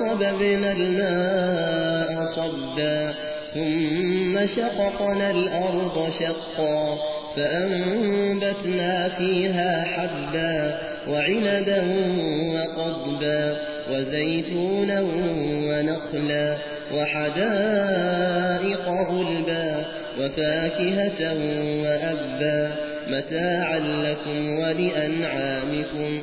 صببنا الماء صبا ثم شققنا الأرض شقا فأنبتنا فيها حبا وعنبا وقضبا وزيتونا ونخلا وحدائق غلبا وفاكهة وأبا. متاعا لكم ولأنعامكم.